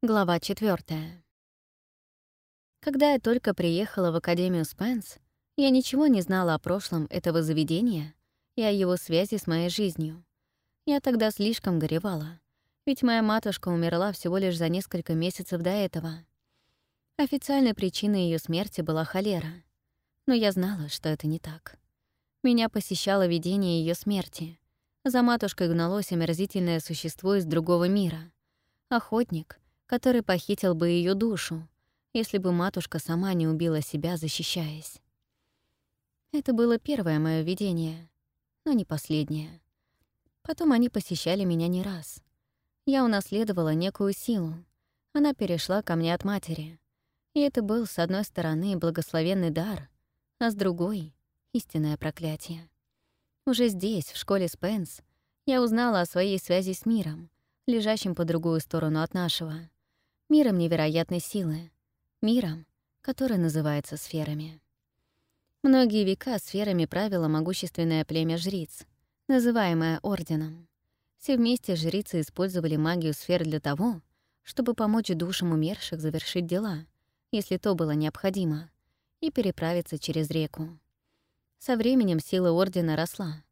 Глава четвертая. Когда я только приехала в Академию Спенс, я ничего не знала о прошлом этого заведения и о его связи с моей жизнью. Я тогда слишком горевала, ведь моя матушка умерла всего лишь за несколько месяцев до этого. Официальной причиной ее смерти была холера, но я знала, что это не так. Меня посещало видение ее смерти. За матушкой гналось омерзительное существо из другого мира. Охотник — который похитил бы ее душу, если бы матушка сама не убила себя, защищаясь. Это было первое мое видение, но не последнее. Потом они посещали меня не раз. Я унаследовала некую силу. Она перешла ко мне от матери. И это был, с одной стороны, благословенный дар, а с другой — истинное проклятие. Уже здесь, в школе Спенс, я узнала о своей связи с миром, лежащим по другую сторону от нашего миром невероятной силы, миром, который называется сферами. Многие века сферами правило могущественное племя жриц, называемое Орденом. Все вместе жрицы использовали магию сфер для того, чтобы помочь душам умерших завершить дела, если то было необходимо, и переправиться через реку. Со временем сила Ордена росла.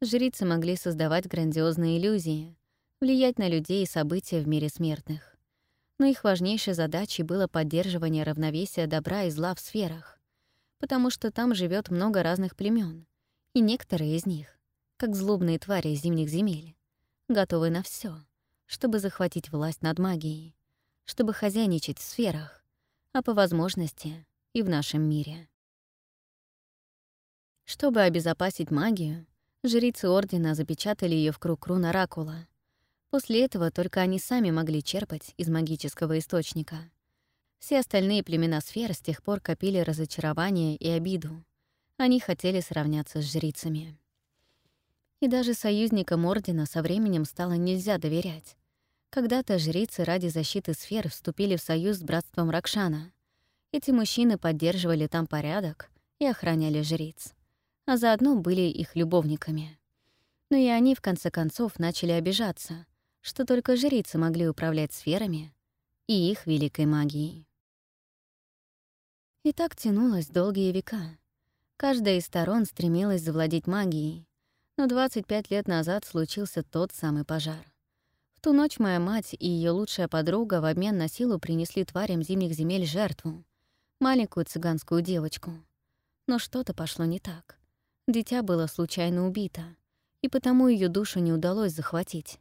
Жрицы могли создавать грандиозные иллюзии, влиять на людей и события в мире смертных но их важнейшей задачей было поддерживание равновесия добра и зла в сферах, потому что там живет много разных племен, и некоторые из них, как злобные твари зимних земель, готовы на все, чтобы захватить власть над магией, чтобы хозяйничать в сферах, а по возможности и в нашем мире. Чтобы обезопасить магию, жрицы Ордена запечатали ее в круг рун Оракула — После этого только они сами могли черпать из магического источника. Все остальные племена сфер с тех пор копили разочарование и обиду. Они хотели сравняться с жрицами. И даже союзникам Ордена со временем стало нельзя доверять. Когда-то жрицы ради защиты сфер вступили в союз с братством Ракшана. Эти мужчины поддерживали там порядок и охраняли жриц, а заодно были их любовниками. Но и они, в конце концов, начали обижаться — что только жрицы могли управлять сферами и их великой магией. И так тянулось долгие века. Каждая из сторон стремилась завладеть магией, но 25 лет назад случился тот самый пожар. В ту ночь моя мать и ее лучшая подруга в обмен на силу принесли тварям зимних земель жертву — маленькую цыганскую девочку. Но что-то пошло не так. Дитя было случайно убито, и потому ее душу не удалось захватить.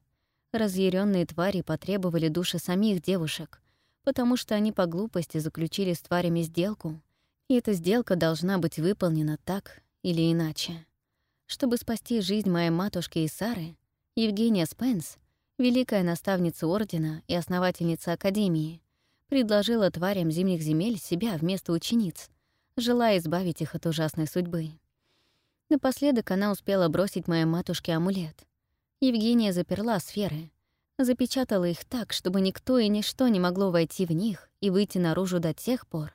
Разъяренные твари потребовали души самих девушек, потому что они по глупости заключили с тварями сделку, и эта сделка должна быть выполнена так или иначе. Чтобы спасти жизнь моей матушки и Сары, Евгения Спенс, великая наставница Ордена и основательница Академии, предложила тварям зимних земель себя вместо учениц, желая избавить их от ужасной судьбы. Напоследок она успела бросить моей матушке амулет — Евгения заперла сферы, запечатала их так, чтобы никто и ничто не могло войти в них и выйти наружу до тех пор,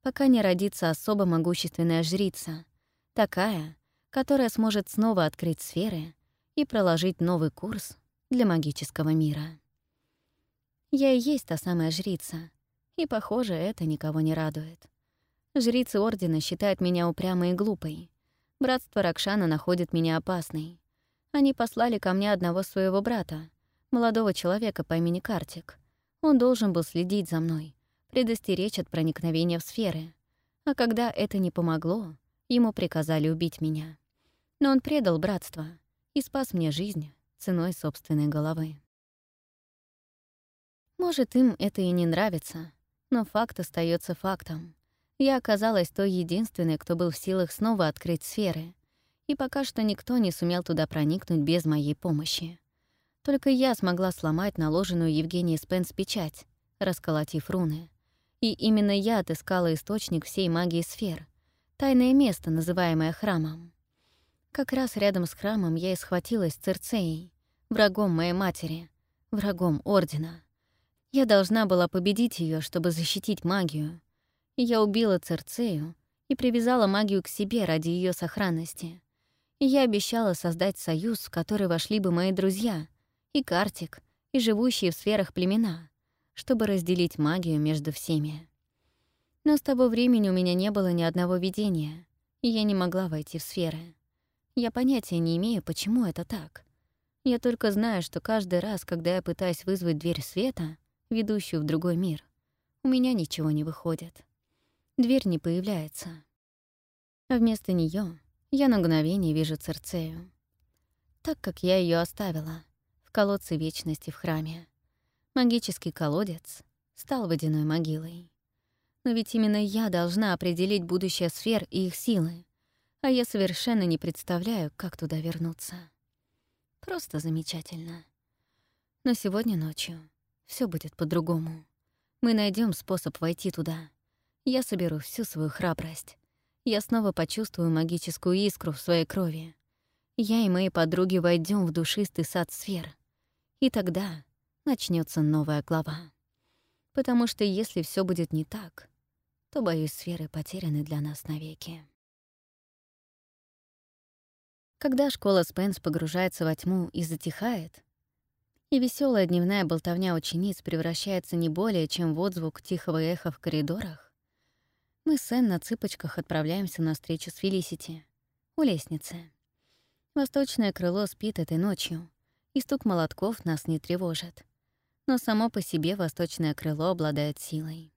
пока не родится особо могущественная жрица, такая, которая сможет снова открыть сферы и проложить новый курс для магического мира. Я и есть та самая жрица, и, похоже, это никого не радует. Жрицы Ордена считают меня упрямой и глупой. Братство Ракшана находит меня опасной. Они послали ко мне одного своего брата, молодого человека по имени Картик. Он должен был следить за мной, предостеречь от проникновения в сферы. А когда это не помогло, ему приказали убить меня. Но он предал братство и спас мне жизнь ценой собственной головы. Может, им это и не нравится, но факт остается фактом. Я оказалась той единственной, кто был в силах снова открыть сферы, и пока что никто не сумел туда проникнуть без моей помощи. Только я смогла сломать наложенную Евгенией Спенс печать, расколотив руны. И именно я отыскала источник всей магии сфер, тайное место, называемое храмом. Как раз рядом с храмом я и схватилась с Церцеей, врагом моей матери, врагом Ордена. Я должна была победить ее, чтобы защитить магию. Я убила Церцею и привязала магию к себе ради ее сохранности я обещала создать союз, в который вошли бы мои друзья, и Картик, и живущие в сферах племена, чтобы разделить магию между всеми. Но с того времени у меня не было ни одного видения, и я не могла войти в сферы. Я понятия не имею, почему это так. Я только знаю, что каждый раз, когда я пытаюсь вызвать дверь света, ведущую в другой мир, у меня ничего не выходит. Дверь не появляется. А вместо нее я на мгновение вижу Церцею. Так как я ее оставила, в колодце вечности в храме. Магический колодец стал водяной могилой. Но ведь именно я должна определить будущее сфер и их силы, а я совершенно не представляю, как туда вернуться. Просто замечательно. Но сегодня ночью все будет по-другому. Мы найдем способ войти туда. Я соберу всю свою храбрость. Я снова почувствую магическую искру в своей крови. Я и мои подруги войдем в душистый сад сфер. И тогда начнется новая глава. Потому что если все будет не так, то, боюсь, сферы потеряны для нас навеки. Когда школа Спенс погружается во тьму и затихает, и веселая дневная болтовня учениц превращается не более чем в отзвук тихого эха в коридорах, мы с Энн на цыпочках отправляемся на встречу с Фелисити у лестницы. Восточное крыло спит этой ночью, и стук молотков нас не тревожит. Но само по себе восточное крыло обладает силой.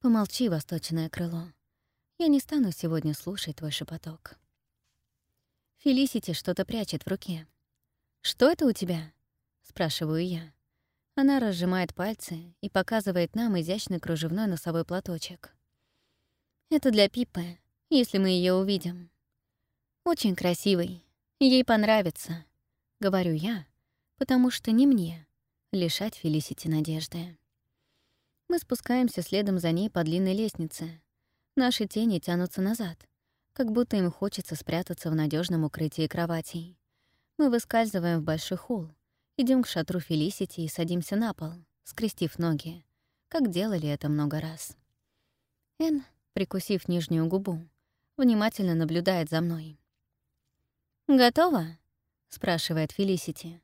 Помолчи, восточное крыло. Я не стану сегодня слушать твой шепоток. Фелисити что-то прячет в руке. «Что это у тебя?» — спрашиваю я. Она разжимает пальцы и показывает нам изящный кружевной носовой платочек. «Это для Пиппы, если мы ее увидим. Очень красивый, ей понравится», — говорю я, потому что не мне лишать Фелисити надежды. Мы спускаемся следом за ней по длинной лестнице. Наши тени тянутся назад, как будто им хочется спрятаться в надежном укрытии кроватей. Мы выскальзываем в большой холл, идем к шатру Фелисити и садимся на пол, скрестив ноги, как делали это много раз. Эн, прикусив нижнюю губу, внимательно наблюдает за мной. «Готово?» — спрашивает Фелисити.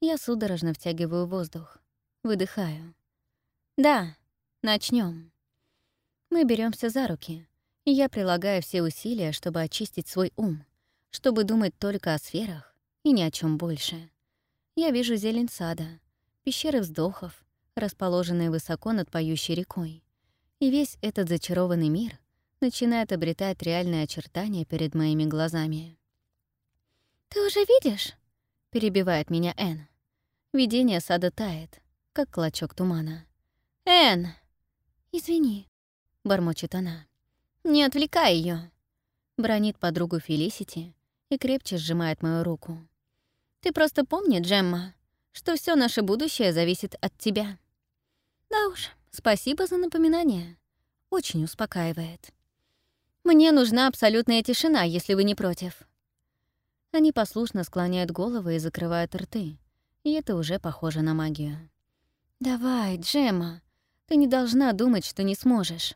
Я судорожно втягиваю воздух, выдыхаю. «Да, начнем. Мы беремся за руки, и я прилагаю все усилия, чтобы очистить свой ум, чтобы думать только о сферах и ни о чем больше. Я вижу зелень сада, пещеры вздохов, расположенные высоко над поющей рекой. И весь этот зачарованный мир начинает обретать реальные очертания перед моими глазами. «Ты уже видишь?» — перебивает меня Энн. Видение сада тает, как клочок тумана. «Энн!» «Извини», — бормочет она. «Не отвлекай ее. Бронит подругу Фелисити и крепче сжимает мою руку. «Ты просто помни, Джемма, что все наше будущее зависит от тебя». «Да уж, спасибо за напоминание. Очень успокаивает. Мне нужна абсолютная тишина, если вы не против». Они послушно склоняют головы и закрывают рты, и это уже похоже на магию. «Давай, Джемма, ты не должна думать, что не сможешь.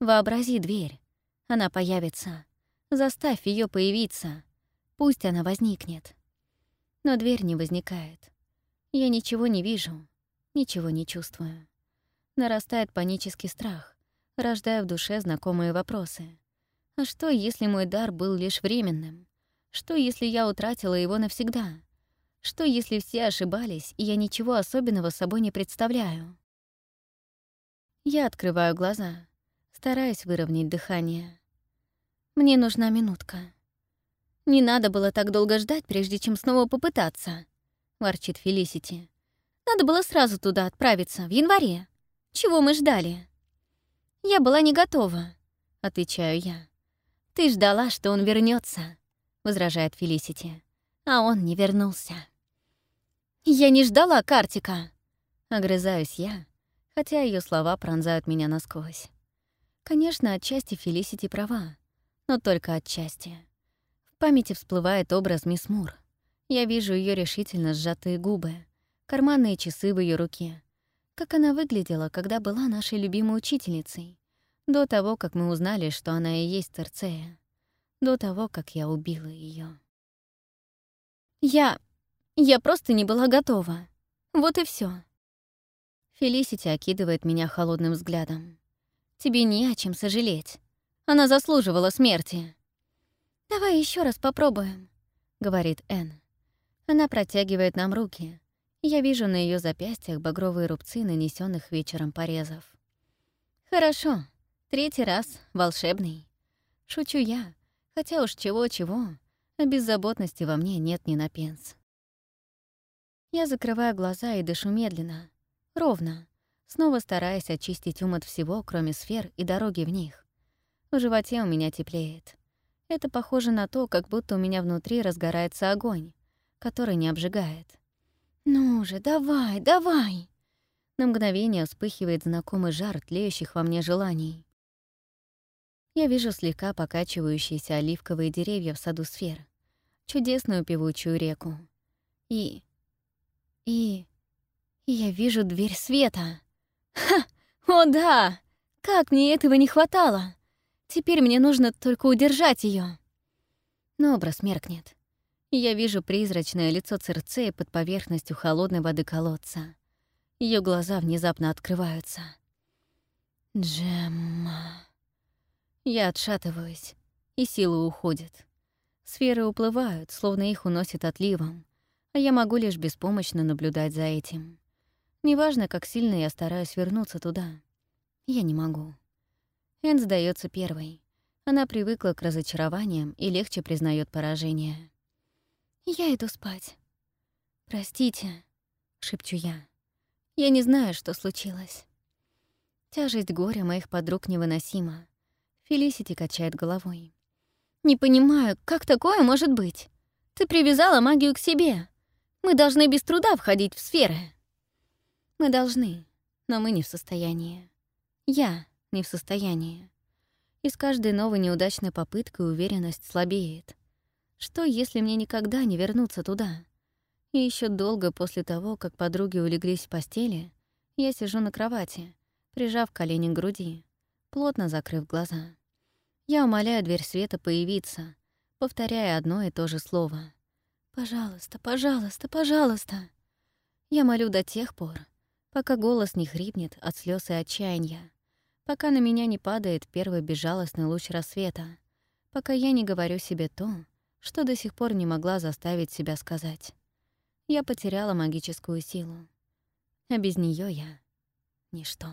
Вообрази дверь. Она появится. Заставь ее появиться. Пусть она возникнет. Но дверь не возникает. Я ничего не вижу, ничего не чувствую. Нарастает панический страх, рождая в душе знакомые вопросы. А что, если мой дар был лишь временным? Что, если я утратила его навсегда? Что, если все ошибались, и я ничего особенного собой не представляю? Я открываю глаза, стараясь выровнять дыхание. Мне нужна минутка. Не надо было так долго ждать, прежде чем снова попытаться, ворчит Фелисити. Надо было сразу туда отправиться, в январе. Чего мы ждали? Я была не готова, отвечаю я. Ты ждала, что он вернется, возражает Фелисити. А он не вернулся. Я не ждала Картика, огрызаюсь я, хотя ее слова пронзают меня насквозь. Конечно, отчасти Фелисити права, но только отчасти. В памяти всплывает образ мисс Мур. Я вижу ее решительно сжатые губы, карманные часы в ее руке. Как она выглядела, когда была нашей любимой учительницей, до того, как мы узнали, что она и есть Терцея, до того, как я убила ее. Я... я просто не была готова. Вот и все. Фелисити окидывает меня холодным взглядом. «Тебе не о чем сожалеть. Она заслуживала смерти». «Давай еще раз попробуем», — говорит Энн. Она протягивает нам руки. Я вижу на ее запястьях багровые рубцы, нанесенных вечером порезов. «Хорошо. Третий раз. Волшебный». Шучу я, хотя уж чего-чего, а беззаботности во мне нет ни на пенс. Я закрываю глаза и дышу медленно, ровно, снова стараясь очистить ум от всего, кроме сфер и дороги в них. В животе у меня теплеет. Это похоже на то, как будто у меня внутри разгорается огонь, который не обжигает. «Ну же, давай, давай!» На мгновение вспыхивает знакомый жар тлеющих во мне желаний. Я вижу слегка покачивающиеся оливковые деревья в саду сфер, чудесную певучую реку. И... и... и я вижу дверь света. Ха! О да! Как мне этого не хватало! Теперь мне нужно только удержать ее. Но образ меркнет. Я вижу призрачное лицо Церцея под поверхностью холодной воды колодца. Ее глаза внезапно открываются. Джемма. Я отшатываюсь, и силы уходят. Сферы уплывают, словно их уносит отливом, а я могу лишь беспомощно наблюдать за этим. Неважно, как сильно я стараюсь вернуться туда. Я не могу. Эн сдается первой. Она привыкла к разочарованиям и легче признает поражение. «Я иду спать». «Простите», — шепчу я. «Я не знаю, что случилось». Тяжесть горя моих подруг невыносима. Фелисити качает головой. «Не понимаю, как такое может быть? Ты привязала магию к себе. Мы должны без труда входить в сферы». «Мы должны, но мы не в состоянии. Я не в состоянии. И с каждой новой неудачной попыткой уверенность слабеет. Что, если мне никогда не вернуться туда? И еще долго после того, как подруги улеглись в постели, я сижу на кровати, прижав колени к груди, плотно закрыв глаза. Я умоляю дверь света появиться, повторяя одно и то же слово. «Пожалуйста, пожалуйста, пожалуйста!» Я молю до тех пор, пока голос не хрипнет от слез и отчаяния, пока на меня не падает первый безжалостный луч рассвета, пока я не говорю себе то, что до сих пор не могла заставить себя сказать. Я потеряла магическую силу, а без нее я — ничто.